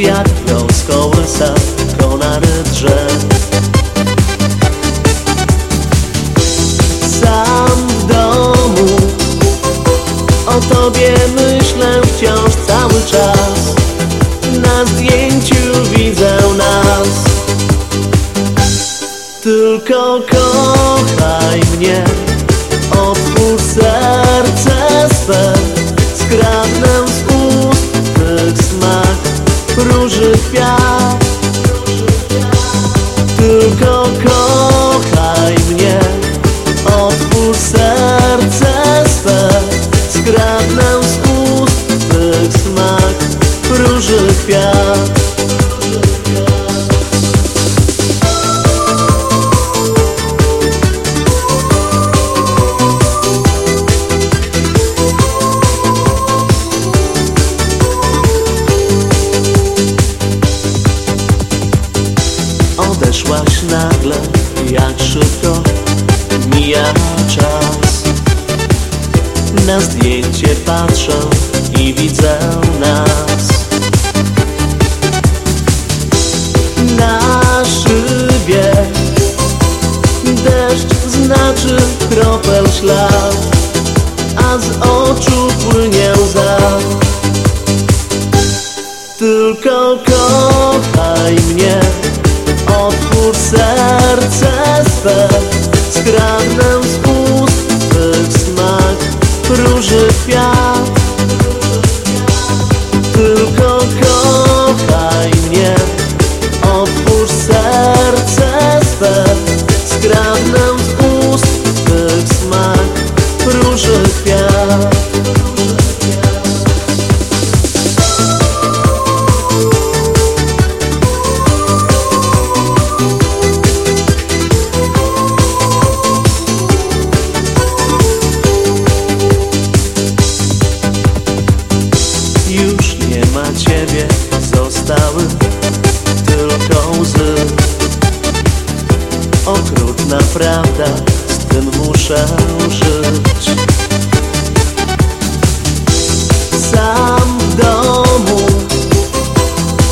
Wiatr rozkołysa konary drzew Sam w domu o tobie myślę wciąż cały czas. Na zdjęciu widzę nas. Tylko kochaj Kwiat Tylko kochaj mnie Otwórz serce swe. Skradnę z ust smak Róży kwiat jak szybko mija czas. Na zdjęcie patrzę i widzę nas. Na szybie deszcz znaczy kropel ślad A z oczu płynie łza. Tylko kochaj serce swe Skradnę z prawda, z tym muszę żyć. Sam w domu,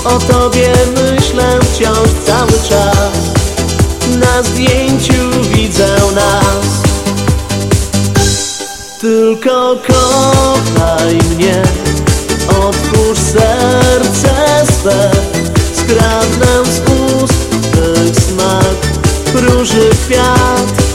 o tobie myślę wciąż cały czas. Na zdjęciu widzę nas. Tylko kochaj mnie Otwórz serce swe. Skradnę z Róży kwiat